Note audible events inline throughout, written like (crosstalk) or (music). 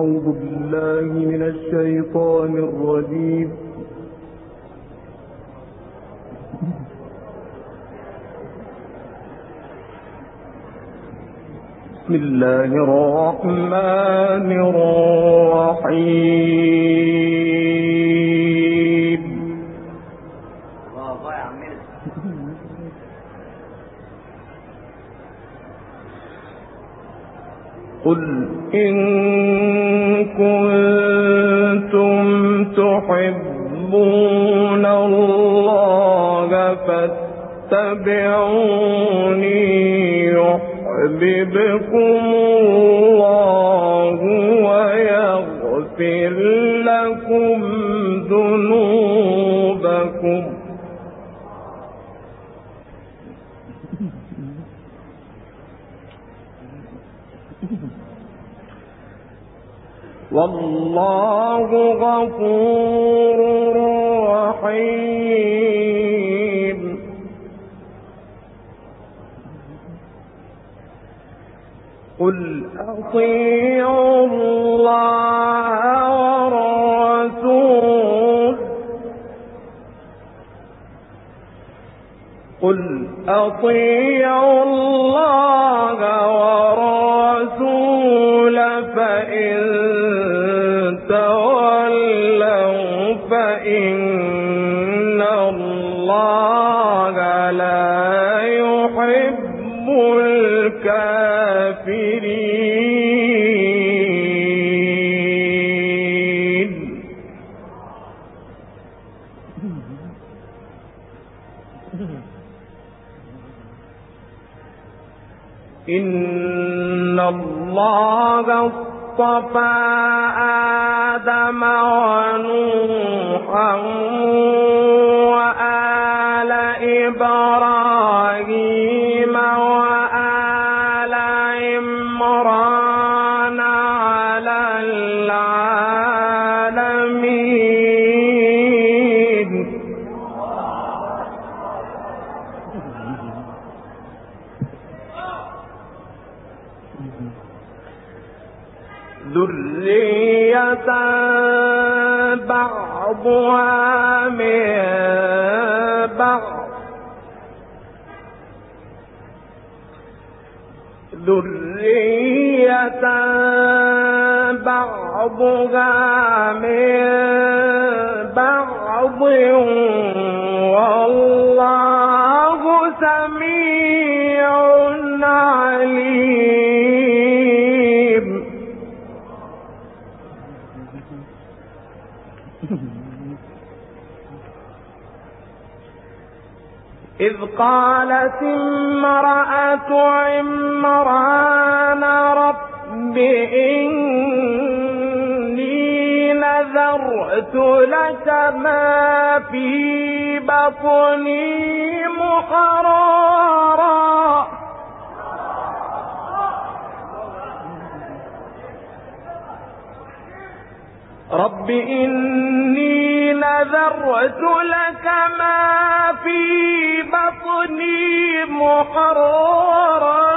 أعوذ بالله من الشيطان الرجيم. بسم الله الرحمن الرحيم. قل إن تحبون الله فاتبعوني يحببكم الله ويغفر لكم ذنوبكم والله غفور رحيم. قل أطيعوا الله والرسول قل أطيعوا الله اصطفى آدم من بعض والله سميع عليم. إذ قالت امرأة عمران رب إني نذرت لك ما في بطني محرارا رب إني نذرت لك ما في بطني محررا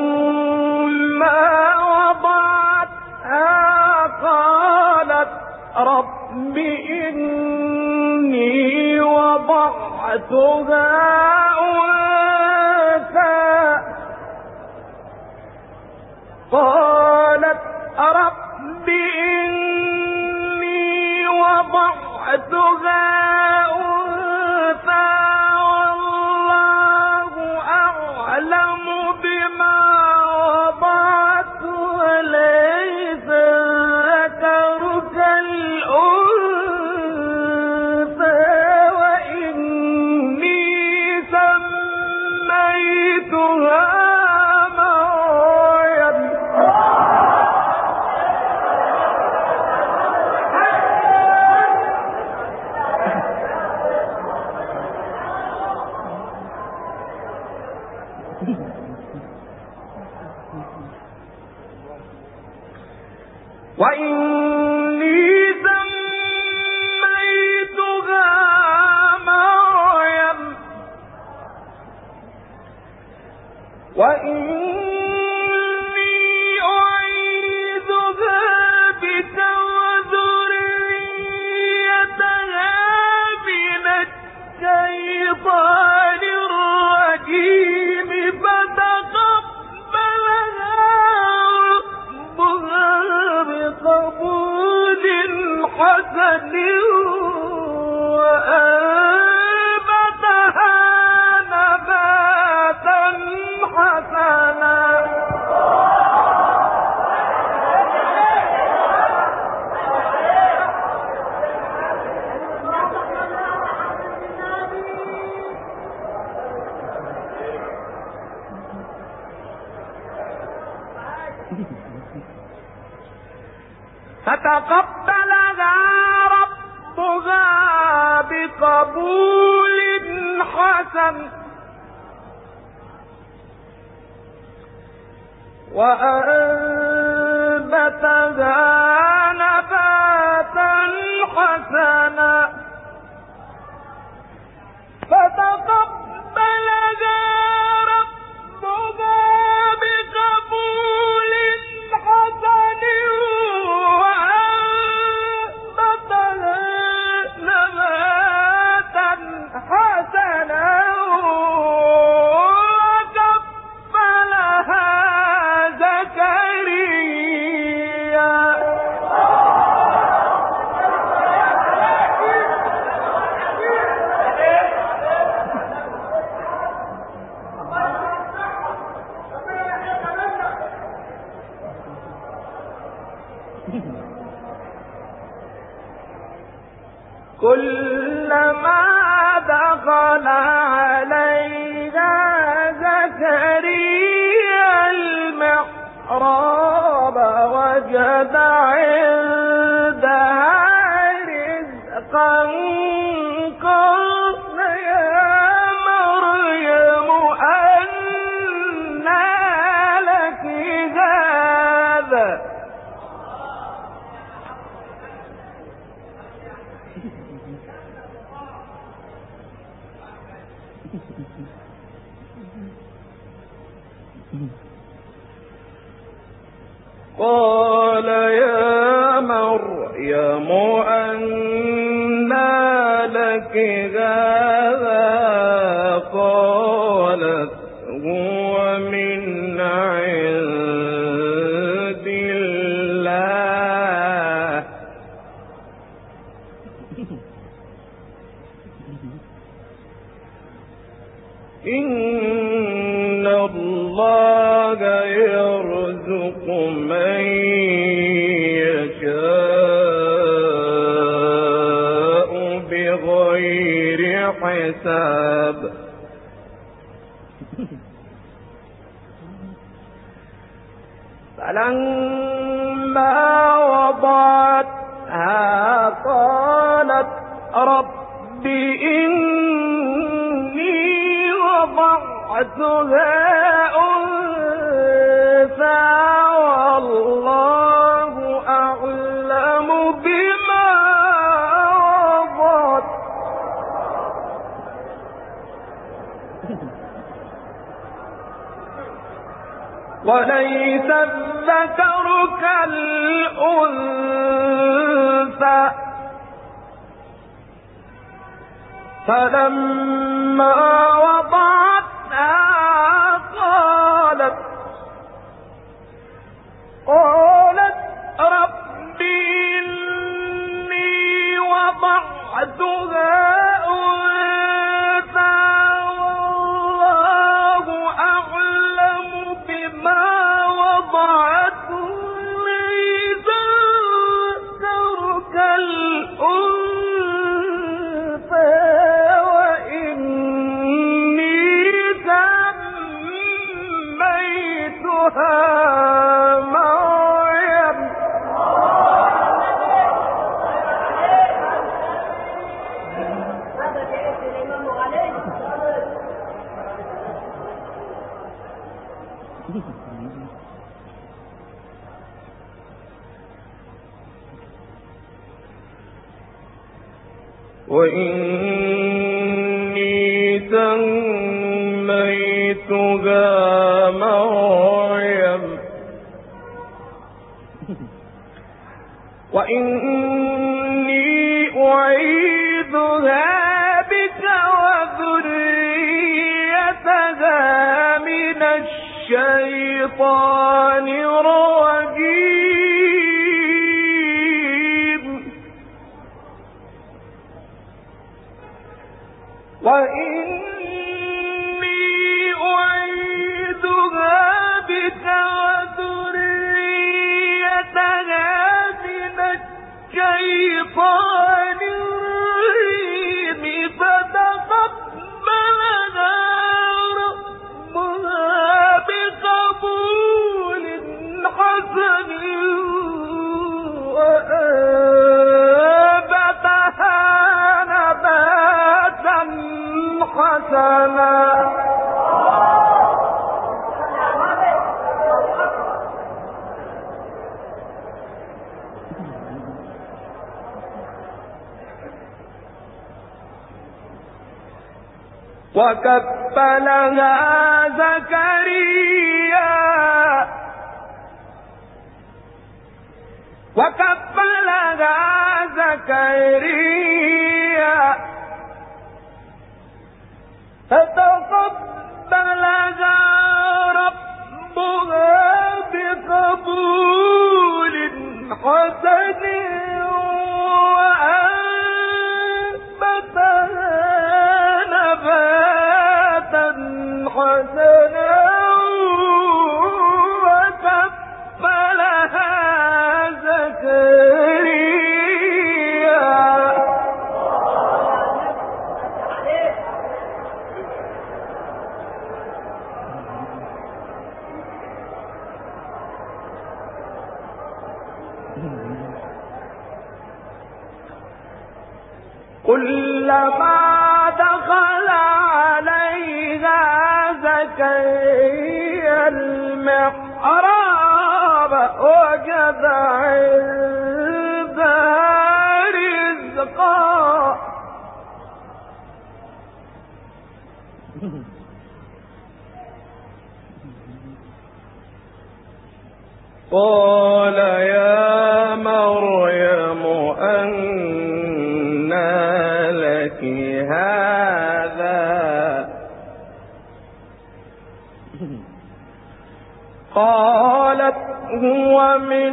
فلما وضعتها قالت رب إني وضعتها أنثى قالت رب إني وضعتها الكتاب فلما وضعتها قالت رب إني وضعتها أنثى وليس الذكر كالأنثى. فلما (laughs) وإني أعيدها بك وذريتها من الشيطان رب وكفلها زكريا. وكفلها زكريا. المحراب وجد عندها قال يا قالت هو من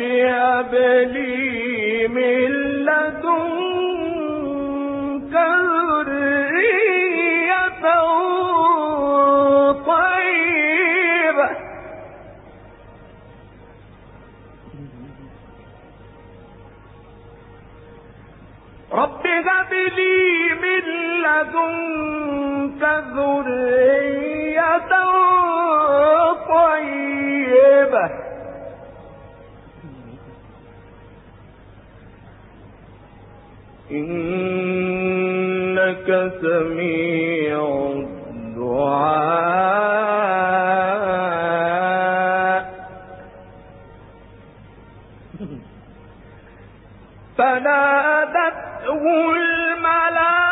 رب هب من إنك سميع الدعاء. فنادت الملائكة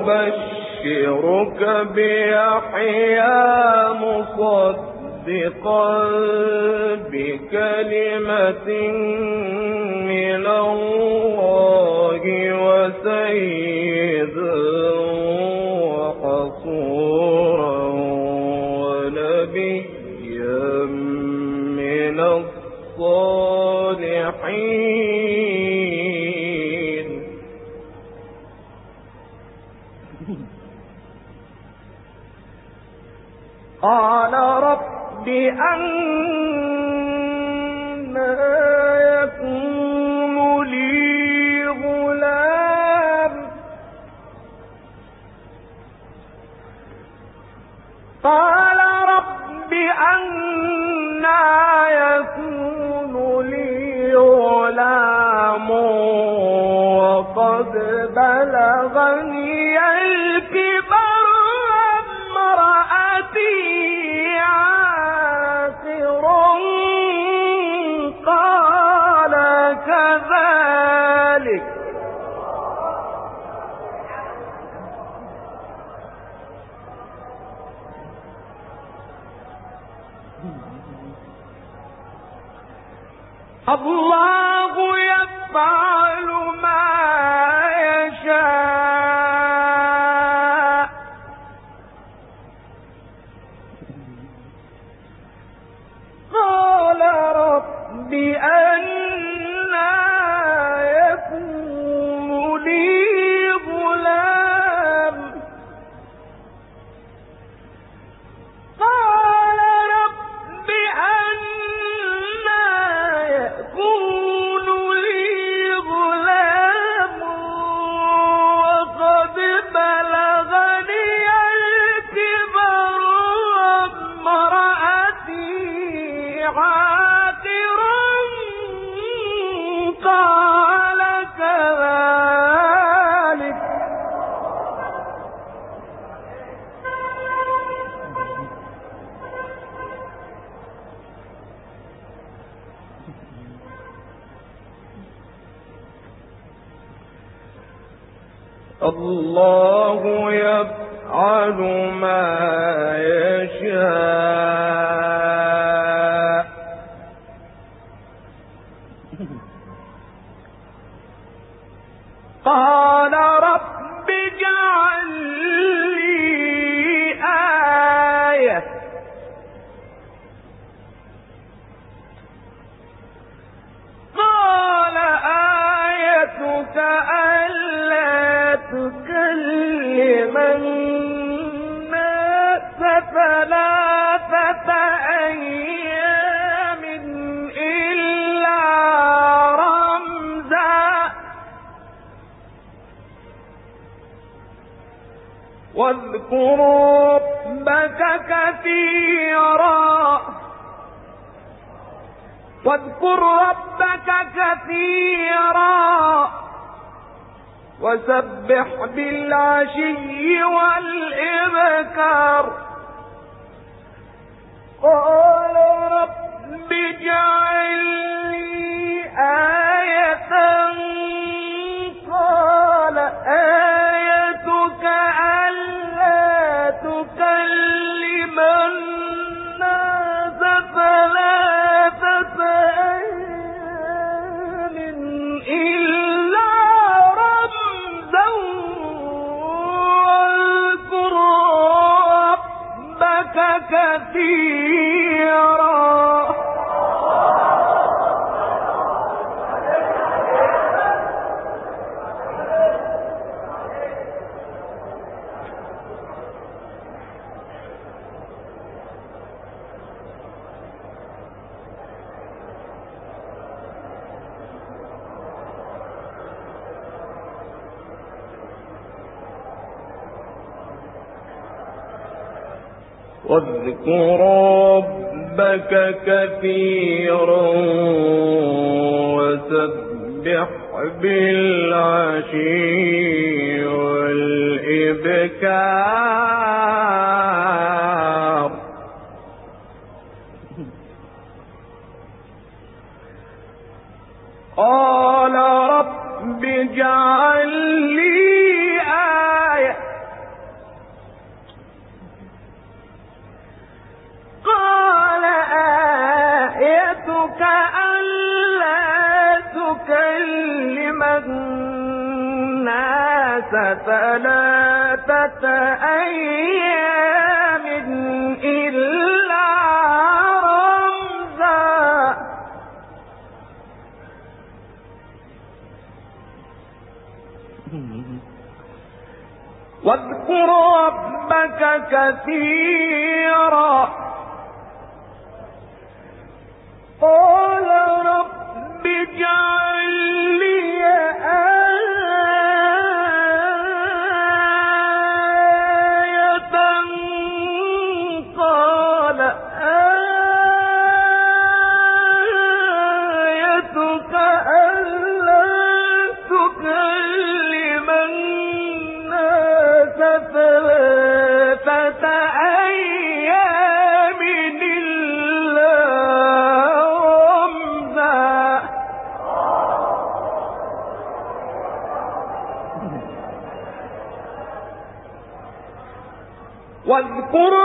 أبشرك بيحيى مصدقا بكلمة قال رب أنا يكون لي غلام. قال الله يفعل oh واذكر ربك كثيرا وسبح بالعشي ألا تكلم الناس ثلاثة أيام إلا رمزا. واذكر ربك كثيرا. por